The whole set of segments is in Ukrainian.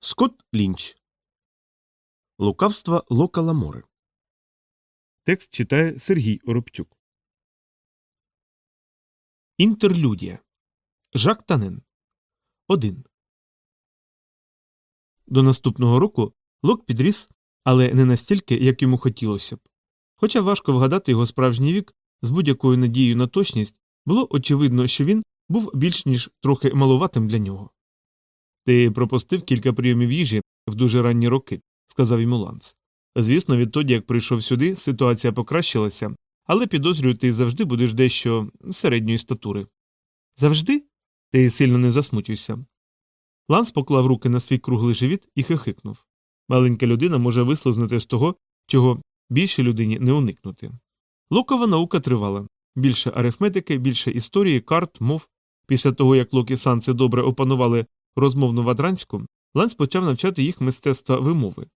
Скотт Лінч. Лукавства Лока Ламори. Текст читає Сергій Оробчук. Інтерлюдія. Жак Танен. 1. До наступного року Лок підріс, але не настільки, як йому хотілося б. Хоча важко вгадати його справжній вік з будь-якою надією на точність, було очевидно, що він був більш ніж трохи малуватим для нього. Ти пропустив кілька прийомів їжі в дуже ранні роки, сказав йому Ланс. Звісно, відтоді, як прийшов сюди, ситуація покращилася, але підозрюю, ти завжди будеш дещо середньої статури. Завжди? Ти сильно не засмучуйся. Ланс поклав руки на свій круглий живіт і хихикнув. Маленька людина може вислизнути з того, чого більшій людині не уникнути. Локова наука тривала більше арифметики, більше історії, карт, мов. Після того, як Лок і Санси добре опанували розмовну вадранську, Ланс почав навчати їх мистецтва вимови.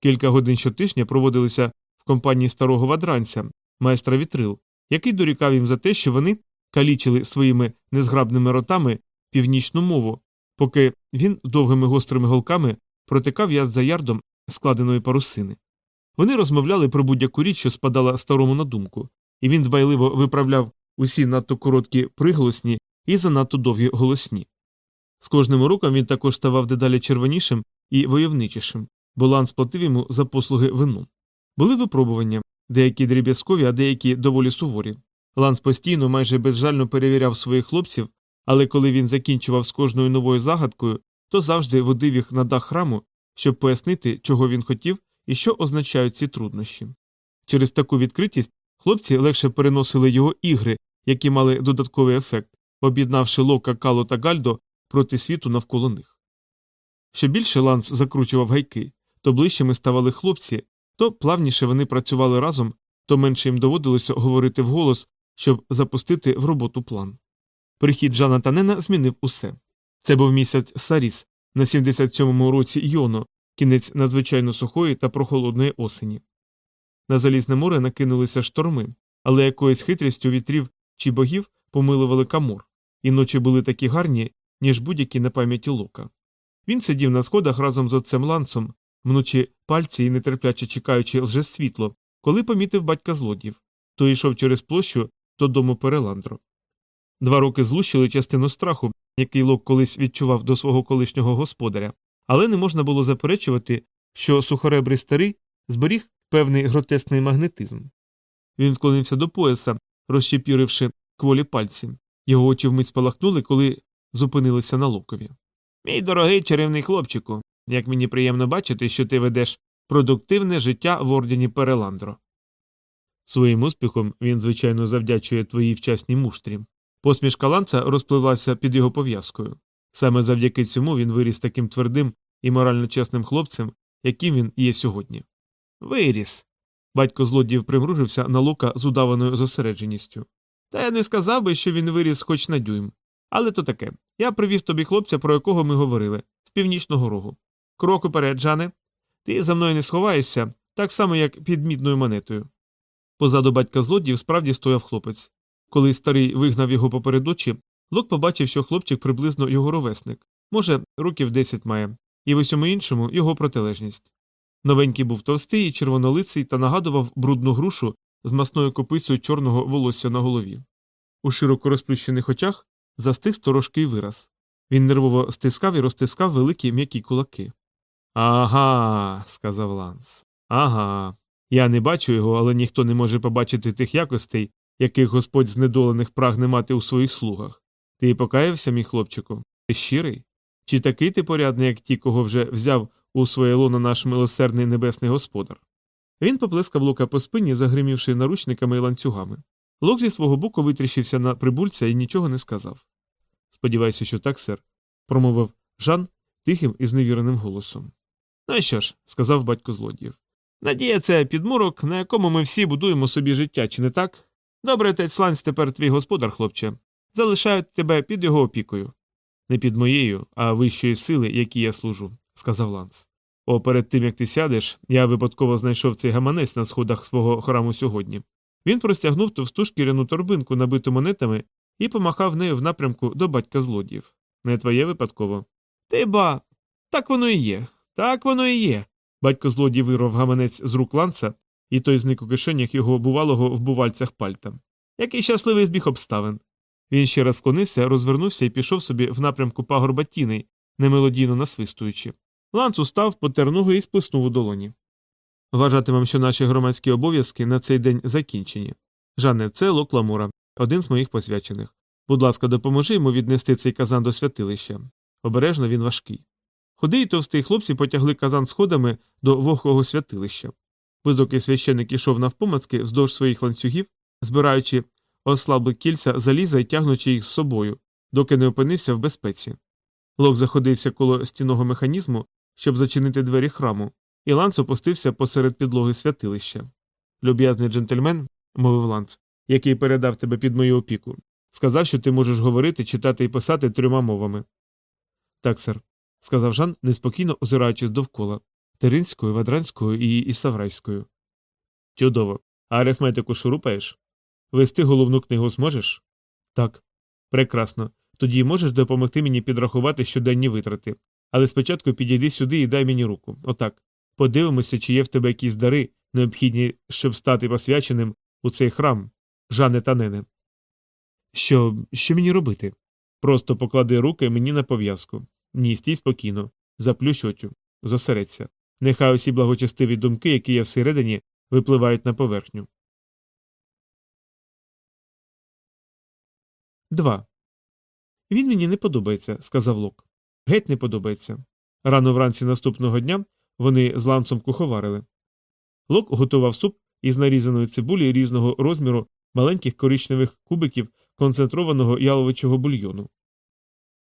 Кілька годин щотижня проводилися в компанії старого вадранця, майстра вітрил, який дорікав їм за те, що вони калічили своїми незграбними ротами північну мову, поки він довгими гострими голками протикав яд за ярдом складеної парусини. Вони розмовляли про будь-яку річ, що спадала старому на думку, і він дбайливо виправляв усі надто короткі приголосні і занадто довгі голосні. З кожним уроком він також ставав дедалі червонішим і войовничішим, бо Лан сплатив йому за послуги вину. Були випробування, деякі дріб'язкові, а деякі доволі суворі. Ланс постійно, майже безжально перевіряв своїх хлопців, але коли він закінчував з кожною новою загадкою, то завжди водив їх на дах храму, щоб пояснити, чого він хотів і що означають ці труднощі. Через таку відкритість хлопці легше переносили його ігри, які мали додатковий ефект, об'єднавши Лока, Кало та Гальдо проти світу навколо них. Що більше Ланс закручував гайки, то ближчими ставали хлопці, то плавніше вони працювали разом, то менше їм доводилося говорити вголос, щоб запустити в роботу план. Прихід Жана Танена змінив усе. Це був місяць Саріс на 77-му році Йоно, кінець надзвичайно сухої та прохолодної осені. На залізне море накинулися шторми, але якоюсь хитрістю вітрів чи богів помилували камор, і ночі були такі гарні, ніж будь-які на пам'яті лука. Він сидів на сходах разом з отцем лансом, мнучи пальці і нетерпляче чекаючи лжесвітло, коли помітив батька злодів, той йшов через площу додому Переландро. Два роки злущили частину страху, який Лок колись відчував до свого колишнього господаря, але не можна було заперечувати, що сухоребрий старий зберіг певний гротесний магнетизм. Він вклонився до пояса, розщепіривши кволі пальці. Його очі вмить спалахнули, коли зупинилися на локові. Мій дорогий чарівний хлопчику, як мені приємно бачити, що ти ведеш продуктивне життя в ордені Переландро. Своїм успіхом він, звичайно, завдячує твоїй вчасній муштрі. Посмішка ланца розпливлася під його пов'язкою. Саме завдяки цьому він виріс таким твердим і морально чесним хлопцем, яким він є сьогодні. Виріс. Батько злодіїв примружився на лука з удаваною зосередженістю. Та я не сказав би, що він виріс хоч на дюйм. Але то таке. Я привів тобі хлопця, про якого ми говорили, з північного рогу. Крок уперед, Жане. Ти за мною не сховаєшся, так само, як під мідною монетою. Позаду батька злодіїв справді стояв хлопець. Коли старий вигнав його поперед очі, Лок побачив, що хлопчик приблизно його ровесник, може, років десять має, і в усьому іншому його протилежність. Новенький був товстий червонолиций та нагадував брудну грушу з масною кописою чорного волосся на голові. У широко розплющених очах застиг сторожкий вираз. Він нервово стискав і розтискав великі м'які кулаки. Ага, сказав Ланс. Ага. Я не бачу його, але ніхто не може побачити тих якостей, яких господь знедолених прагне мати у своїх слугах. Ти покаявся, мій хлопчику? Ти щирий? Чи такий ти порядний, як ті, кого вже взяв у своє лоно наш милосердний небесний господар? Він поплескав лука по спині, загримівши наручниками і ланцюгами. Лок зі свого боку витріщився на прибульця і нічого не сказав. Сподіваюся, що так, сер, промовив Жан тихим і зневіреним голосом. Ну що ж, сказав батько злодіїв. Надія це підмурок, на якому ми всі будуємо собі життя, чи не так? Добре, отець Ланс тепер твій господар, хлопче. Залишають тебе під його опікою. Не під моєю, а вищої сили, якій я служу, сказав Ланс. О, перед тим як ти сядеш, я випадково знайшов цей гаманець на сходах свого храму сьогодні. Він простягнув товсту шкіряну торбинку, набиту монетами, і помахав нею в напрямку до батька злодіїв. Не твоє випадково. Ти ба. Так воно і є. Так воно і є. Батько злодій вирвав гаманець з рук ланца, і той зник у кишенях його бувалого в бувальцях пальта. Який щасливий збіг обставин. Він ще раз склонився, розвернувся і пішов собі в напрямку пагорба тіней, немелодійно насвистуючи. Ланц устав, потер ноги і сплеснув у долоні. Вважатимем, що наші громадські обов'язки на цей день закінчені. Жанне, це Лок Ламура, один з моїх посвячених. Будь ласка, допоможи йому віднести цей казан до святилища. Обережно він важкий. Худий і товстий хлопці потягли казан сходами до вогкого святилища. Високий священик ішов навпомацки вздовж своїх ланцюгів, збираючи ослабли кільця заліза і тягнучи їх з собою, доки не опинився в безпеці. Лок заходився коло стінного механізму, щоб зачинити двері храму, і ланц опустився посеред підлоги святилища. Люб'язний джентльмен, мовив ланц, який передав тебе під мою опіку, сказав, що ти можеш говорити, читати і писати трьома мовами. Так, сер, сказав Жан, неспокійно озираючись довкола теринською, вадранською і ісаврайською. Чудово. А арифметику шурупаєш? Вести головну книгу зможеш? Так. Прекрасно. Тоді можеш допомогти мені підрахувати щоденні витрати. Але спочатку підійди сюди і дай мені руку. Отак. Подивимося, чи є в тебе якісь дари, необхідні, щоб стати посвяченим у цей храм, Жане та Нене. Що що мені робити? Просто поклади руки мені на пов'язку. Ні, стій спокійно, заплющ очі, зосередься. Нехай усі благочестиві думки, які є всередині, випливають на поверхню. 2. Він мені не подобається, сказав Лок. Геть не подобається. Рано вранці наступного дня вони з ланцом куховарили. Лок готував суп із нарізаної цибулі різного розміру маленьких коричневих кубиків концентрованого яловичого бульйону.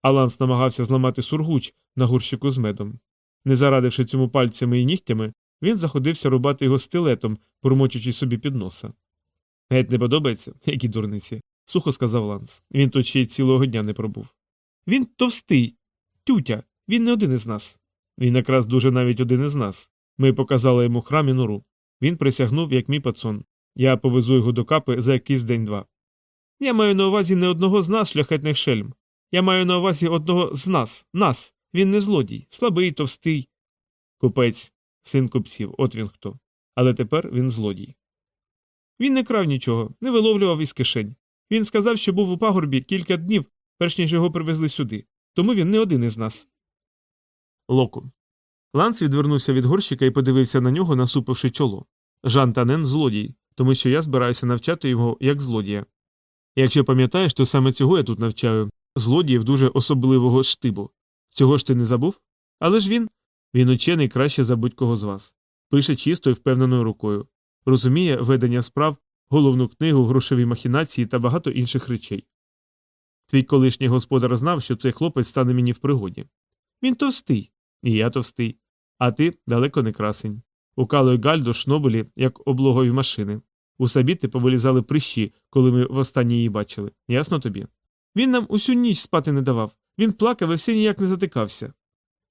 А ланц намагався зламати сургуч на горщику з медом. Не зарадивши цьому пальцями і нігтями, він заходився рубати його стилетом, промочучи собі під носа. Геть не подобається, які дурниці, сухо сказав Ланс. Він тут ще й цілого дня не пробув. Він товстий, тютя, він не один із нас. Він якраз дуже навіть один із нас. Ми показали йому храм і нору. Він присягнув, як мій пацон. Я повезу його до капи за якийсь день-два. Я маю на увазі не одного з нас, шляхетних шельм. Я маю на увазі одного з нас, нас. Він не злодій, слабий, товстий. Купець, син купців, от він хто. Але тепер він злодій. Він не крав нічого, не виловлював із кишень. Він сказав, що був у пагорбі кілька днів, перш ніж його привезли сюди. Тому він не один із нас. Локу. Ланс відвернувся від горщика і подивився на нього, насупивши чоло. Жан Танен злодій, тому що я збираюся навчати його як злодія. Якщо пам'ятаєш, то саме цього я тут навчаю злодіїв дуже особливого штибу. Цього ж ти не забув? Але ж він він учений краще за будь-кого з вас. Пише чисто і впевненою рукою, розуміє ведення справ, головну книгу, грошові махінації та багато інших речей. Твій колишній господар знав, що цей хлопець стане мені в пригоді. Він товстий, і я товстий, а ти далеко не красень. У Кало й Гальдо шнобелі, як облогові машини. У сабіти повилізали прищі, коли ми востаннє її бачили. Ясно тобі? Він нам усю ніч спати не давав. Він плакав і все ніяк не затикався.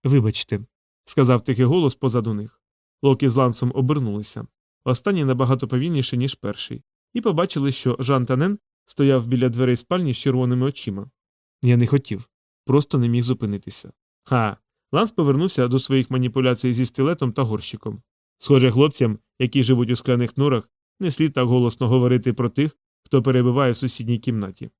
Вибачте, сказав тихий голос позаду них. Локі з ланцем обернулися. Останній набагато повільніше, ніж перший, і побачили, що Жан Танен стояв біля дверей спальні з червоними очима. Я не хотів, просто не міг зупинитися. Ха. Ланс повернувся до своїх маніпуляцій зі стилетом та горщиком. Схоже, хлопцям, які живуть у скляних норах, не слід так голосно говорити про тих, хто перебуває в сусідній кімнаті.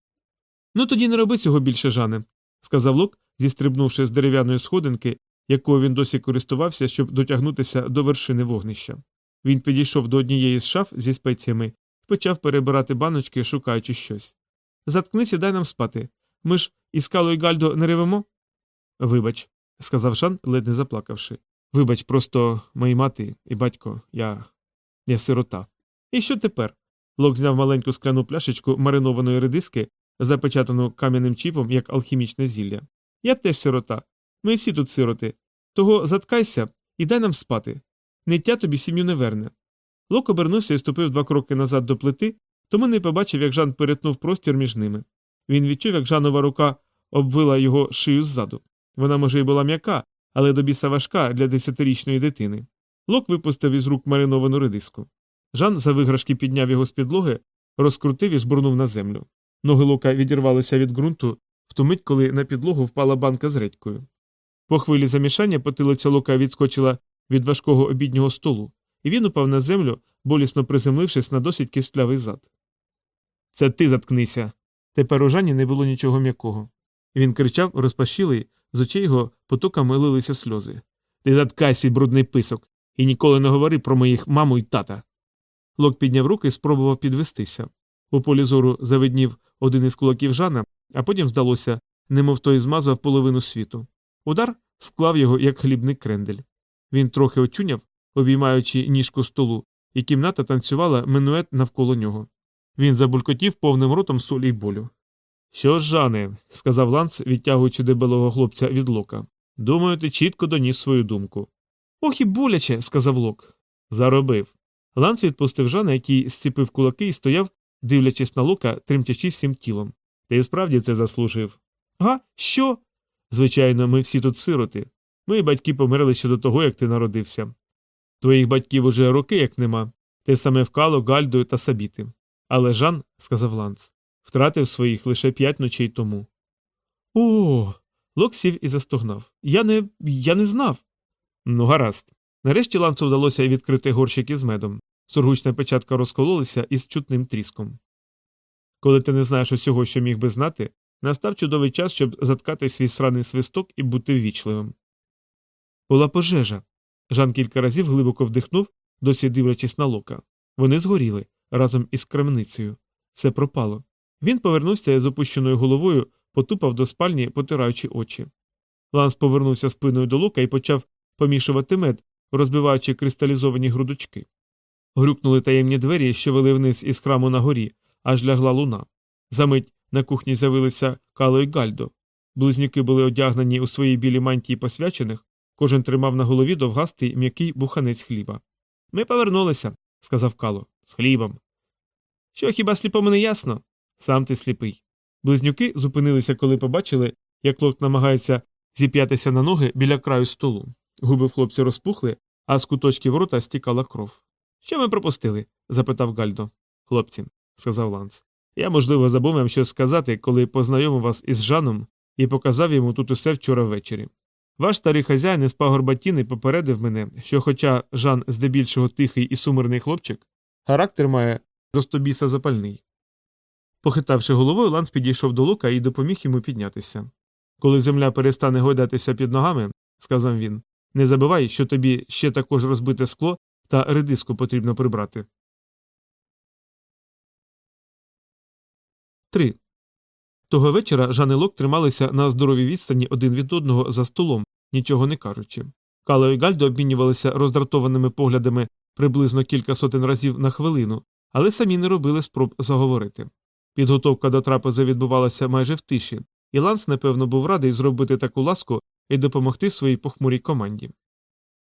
Ну тоді не роби цього більше, Жане, сказав Лук, зістрибнувши з дерев'яної сходинки, якою він досі користувався, щоб дотягнутися до вершини вогнища. Він підійшов до однієї з шаф зі спеціями і почав перебирати баночки, шукаючи щось. Заткнися, дай нам спати. Ми ж із Кало і Гальдо не ревемо? Вибач, сказав Жан, ледь не заплакавши. Вибач, просто мої мати і батько, я. я сирота. І що тепер? Лок зняв маленьку скляну пляшечку маринованої редиски, запечатану кам'яним чіпом, як алхімічне зілля. Я теж сирота. Ми всі тут сироти. Того заткайся і дай нам спати. Ниття тобі сім'ю не верне. Лок обернувся і ступив два кроки назад до плити, тому не побачив, як Жан перетнув простір між ними. Він відчув, як Жанова рука обвила його шию ззаду. Вона, може, й була м'яка, але до біса важка для десятирічної дитини. Лок випустив із рук мариновану редиску. Жан за виграшки підняв його з підлоги, розкрутив і жбурнув на землю. Ноги лока відірвалися від ґрунту в ту мить, коли на підлогу впала банка з редькою. По хвилі замішання потилиця лука відскочила від важкого обіднього столу, і він упав на землю, болісно приземлившись на досить кістлявий зад. Це ти заткнися. Тепер у Жанні не було нічого м'якого. Він кричав, розпашілий, з очей його потоками лилися сльози. Ти заткайся, брудний писок, і ніколи не говори про моїх маму і тата. Лок підняв руки і спробував підвестися. У полі зору завиднів один із кулаків Жана, а потім здалося, немов той змазав половину світу. Удар склав його, як хлібний крендель. Він трохи очуняв, обіймаючи ніжку столу, і кімната танцювала минует навколо нього. Він забулькотів повним ротом солі й болю. Що ж, Жане, сказав Ланс, відтягуючи дебелого хлопця від лока. Думаю, ти чітко доніс свою думку. Ох і боляче, сказав Лок. Заробив. Ланс відпустив Жана, який зціпив кулаки і стояв, дивлячись на лока, тремтячи всім тілом. Ти справді це заслужив. Га, що? Звичайно, ми всі тут сироти. Мої батьки померли ще до того, як ти народився. Твоїх батьків уже роки як нема. Те саме вкало, Гальдою та Сабіти. Але Жан, сказав Ланс, втратив своїх лише п'ять ночей тому. О. Лок сів і застогнав. Я не. я не знав. Ну, гаразд. Нарешті ланцу вдалося відкрити горщик із медом. Сургучна печатка розкололася із чутним тріском. Коли ти не знаєш усього, що міг би знати, настав чудовий час, щоб заткати свій сраний свисток і бути ввічливим. Була пожежа. Жан кілька разів глибоко вдихнув, досі дивлячись на лока. Вони згоріли разом із крамницею. Все пропало. Він повернувся і з опущеною головою потупав до спальні, потираючи очі. Ланс повернувся спиною до лука і почав помішувати мед, розбиваючи кристалізовані грудочки. Грюкнули таємні двері, що вели вниз із храму на горі, аж лягла луна. Замить на кухні з'явилися Кало й Гальдо. Близнюки були одягнені у свої білі мантії посвячених, кожен тримав на голові довгастий м'який буханець хліба. Ми повернулися, сказав Кало, з хлібом. Що хіба сліпому не ясно? Сам ти сліпий. Близнюки зупинилися, коли побачили, як лок намагається зіп'ятися на ноги біля краю столу. Губи в хлопці розпухли, а з куточків рота стікала кров. Що ми пропустили? запитав Гальдо. Хлопці, сказав Ланс. Я, можливо, забув вам щось сказати, коли познайомив вас із Жаном і показав йому тут усе вчора ввечері. Ваш старий хазяїн із пагорбатіни попередив мене, що, хоча Жан здебільшого тихий і сумирний хлопчик, характер має достобіса запальний. Похитавши головою, Ланс підійшов до лука і допоміг йому піднятися. Коли земля перестане гойдатися під ногами, сказав він, не забувай, що тобі ще також розбите скло та редиску потрібно прибрати. 3. Того вечора Жан і Лок трималися на здоровій відстані один від одного за столом, нічого не кажучи. Кало і Гальдо обмінювалися роздратованими поглядами приблизно кілька сотень разів на хвилину, але самі не робили спроб заговорити. Підготовка до трапези відбувалася майже в тиші, і Ланс, напевно, був радий зробити таку ласку і допомогти своїй похмурій команді.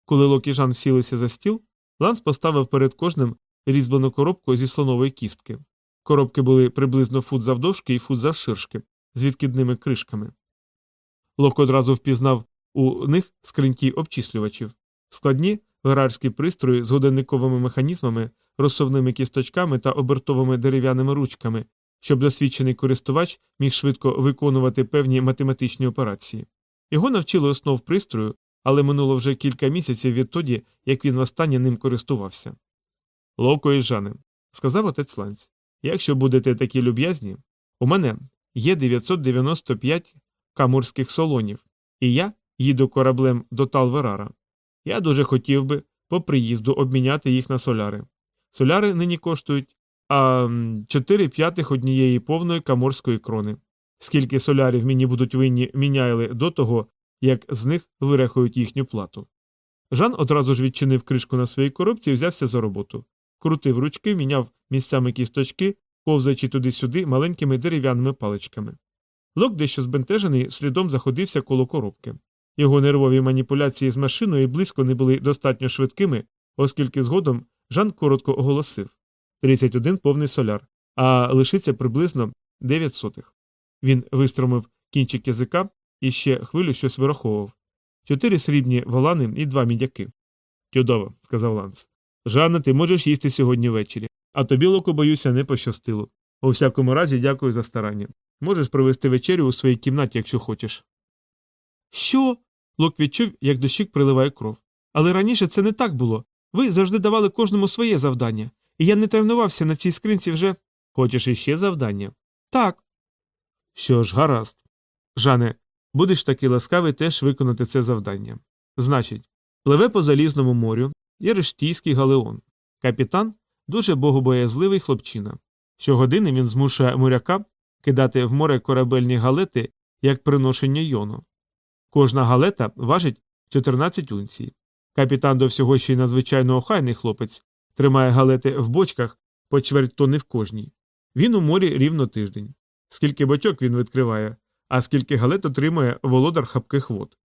Коли Лок і Жан сілися за стіл, Ланс поставив перед кожним різьблену коробку зі слонової кістки. Коробки були приблизно фут завдовжки і фут завширшки, з відкидними кришками. Лок одразу впізнав у них скриньки обчислювачів, складні герарські пристрої з годинниковими механізмами, розсувними кісточками та обертовими дерев'яними ручками, щоб досвідчений користувач міг швидко виконувати певні математичні операції. Його навчили основ пристрою, але минуло вже кілька місяців відтоді, як він востаннє ним користувався. Локо і Жане, сказав отець Ланць, якщо будете такі люб'язні, у мене є 995 камурських солонів, і я їду кораблем до Талверара. Я дуже хотів би по приїзду обміняти їх на соляри. Соляри нині коштують а 4 п'ятих однієї повної каморської крони. Скільки солярів мені будуть винні міняйли до того, як з них вирахують їхню плату. Жан одразу ж відчинив кришку на своїй коробці і взявся за роботу. Крутив ручки, міняв місцями кісточки, повзаючи туди-сюди маленькими дерев'яними паличками. Лок, дещо збентежений, слідом заходився коло коробки. Його нервові маніпуляції з машиною близько не були достатньо швидкими, оскільки згодом Жан коротко оголосив 31 повний соляр, а лишиться приблизно 9 сотих. Він вистромив кінчик язика і ще хвилю щось вираховував. Чотири срібні волани і два мідяки. Чудово, сказав Ланс. Жанна, ти можеш їсти сьогодні ввечері, а тобі, локо, боюся, не пощастило. У всякому разі, дякую за старання. Можеш провести вечерю у своїй кімнаті, якщо хочеш. Що? Лок відчув, як до щік приливає кров. Але раніше це не так було. Ви завжди давали кожному своє завдання, і я не тренувався на цій скринці вже. Хочеш іще завдання? Так. Що ж, гаразд. Жане, будеш такий ласкавий теж виконати це завдання. Значить, пливе по залізному морю Єрештійський галеон. Капітан дуже богобоязливий хлопчина. Щогодини він змушує моряка кидати в море корабельні галети як приношення йону. Кожна галета важить 14 унцій. Капітан до всього ще й надзвичайно охайний хлопець, тримає галети в бочках по чверть тони в кожній. Він у морі рівно тиждень. Скільки бочок він відкриває, а скільки галет отримує володар хапких вод.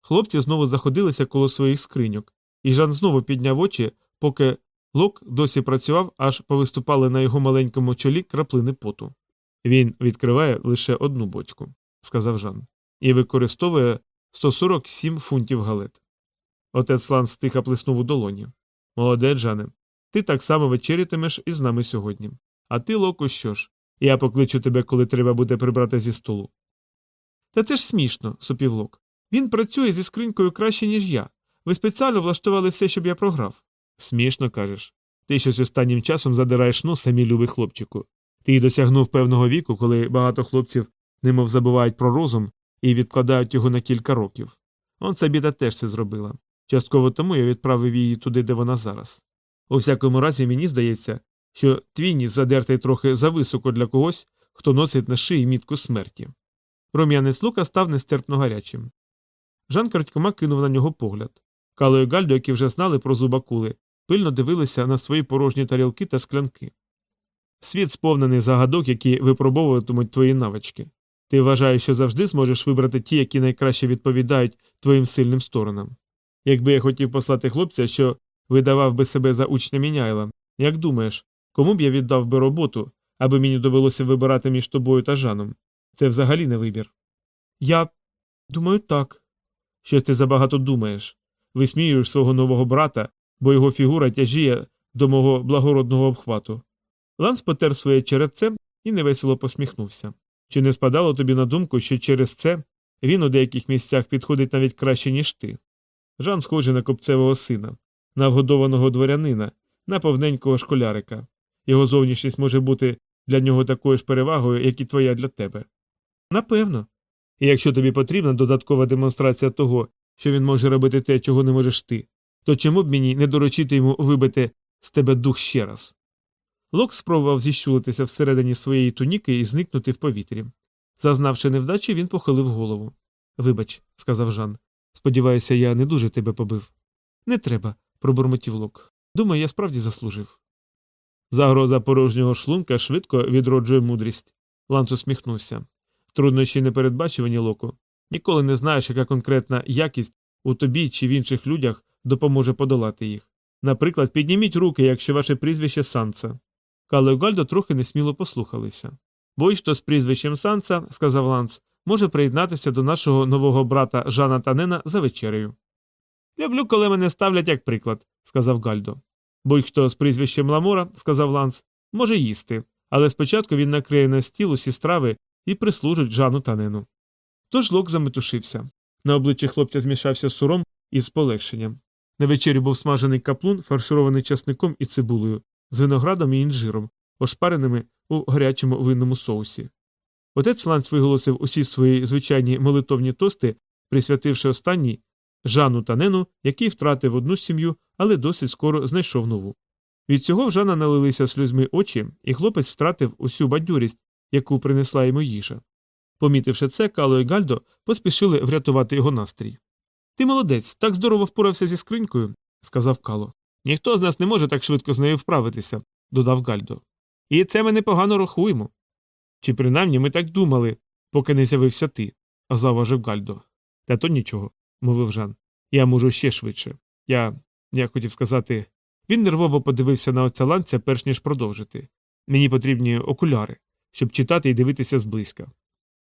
Хлопці знову заходилися коло своїх скриньок, і Жан знову підняв очі, поки лок досі працював, аж повиступали на його маленькому чолі краплини поту. Він відкриває лише одну бочку, сказав Жан, і використовує 147 фунтів галет. Отець Ланс тихо плеснув у долоні. Молодець, Жане, ти так само вечерятимеш із нами сьогодні. А ти, Локу, що ж? Я покличу тебе, коли треба буде прибрати зі столу. Та це ж смішно, супів Лок. Він працює зі скринькою краще, ніж я. Ви спеціально влаштували все, щоб я програв. Смішно кажеш. Ти щось останнім часом задираєш нос, самі любий хлопчику. Ти досягнув певного віку, коли багато хлопців немов забувають про розум і відкладають його на кілька років. Он Сабіда теж це зробила. Частково тому я відправив її туди, де вона зараз. У всякому разі, мені здається, що твій задертий трохи зависоко для когось, хто носить на шиї мітку смерті. Рум'янець лука став нестерпно гарячим. Жан крадькома кинув на нього погляд. Кало і Гальдо, які вже знали про зуба кули, пильно дивилися на свої порожні тарілки та склянки. Світ сповнений загадок, які випробовуватимуть твої навички. Ти вважаєш, що завжди зможеш вибрати ті, які найкраще відповідають твоїм сильним сторонам. Якби я хотів послати хлопця, що видавав би себе за учня Міняйла, як думаєш, кому б я віддав би роботу, аби мені довелося вибирати між тобою та Жаном? Це взагалі не вибір. Я думаю, так. Щось ти забагато думаєш. Висміюєш свого нового брата, бо його фігура тяжіє до мого благородного обхвату. Ланс потер своє черевце і невесело посміхнувся. Чи не спадало тобі на думку, що через це він у деяких місцях підходить навіть краще, ніж ти? Жан схожий на копцевого сина, на вгодованого дворянина, на повненького школярика. Його зовнішність може бути для нього такою ж перевагою, як і твоя для тебе. Напевно. І якщо тобі потрібна додаткова демонстрація того, що він може робити те, чого не можеш ти, то чому б мені не доручити йому вибити з тебе дух ще раз? Лок спробував зіщулитися всередині своєї туніки і зникнути в повітрі. Зазнавши невдачі, він похилив голову. Вибач, сказав Жан. Сподіваюся, я не дуже тебе побив. Не треба, пробурмотів Лок. Думаю, я справді заслужив. Загроза порожнього шлунка швидко відроджує мудрість. Ланц усміхнувся. Труднощі непередбачувані локу. Ніколи не знаєш, яка конкретна якість у тобі чи в інших людях допоможе подолати їх. Наприклад, підніміть руки, якщо ваше прізвище Санца. Кало і Гальдо трохи несміло послухалися. Будь-хто з прізвищем Санца, сказав Ланс, може приєднатися до нашого нового брата Жана Танена за вечерею. Люблю, коли мене ставлять як приклад, сказав Гальдо. Будь-хто з прізвищем Ламора, сказав Ланс, може їсти, але спочатку він накриє на стіл усі страви і прислужить Жану Танену. Тож лок заметушився. На обличчі хлопця змішався суром із полегшенням. На вечері був смажений каплун, фарширований часником і цибулею, з виноградом і інжиром, ошпареними у гарячому винному соусі. Отець Ланц виголосив усі свої звичайні молитовні тости, присвятивши останній Жану Танену, який втратив одну сім'ю, але досить скоро знайшов нову. Від цього в Жана налилися сльозьми очі, і хлопець втратив усю бадьорість, яку принесла йому їжа. Помітивши це, Кало і Гальдо поспішили врятувати його настрій. Ти молодець, так здорово впорався зі скринькою, сказав Кало. Ніхто з нас не може так швидко з нею вправитися, додав Гальдо. І це ми непогано рахуємо. Чи принаймні ми так думали, поки не з'явився ти, заважив Гальдо. Та то нічого, мовив Жан. Я можу ще швидше. Я. я хотів сказати. Він нервово подивився на оця ланця, перш ніж продовжити. Мені потрібні окуляри, щоб читати і дивитися зблизька.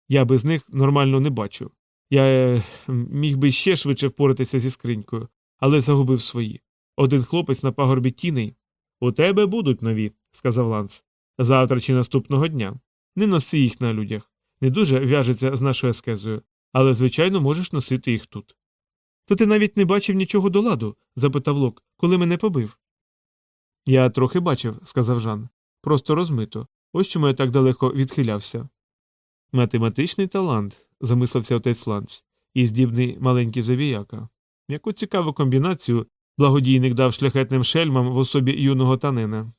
Я без них нормально не бачу. Я е, міг би ще швидше впоратися зі скринькою, але загубив свої. Один хлопець на пагорбі тіней. У тебе будуть нові, сказав Ланс. Завтра чи наступного дня. Не носи їх на людях. Не дуже в'яжеться з нашою аскезою, але, звичайно, можеш носити їх тут. То ти навіть не бачив нічого до ладу? запитав Лок, коли мене побив. Я трохи бачив, сказав Жан. Просто розмито. Ось чому я так далеко відхилявся. Математичний талант, замислився отець Ланц, і здібний маленький завіяка. Яку цікаву комбінацію благодійник дав шляхетним шельмам в особі юного танина.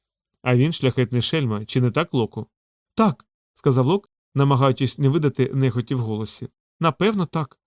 А він шляхетний шельма, чи не так локу? Так, сказав Лок, намагаючись не видати нехоті в голосі. Напевно, так.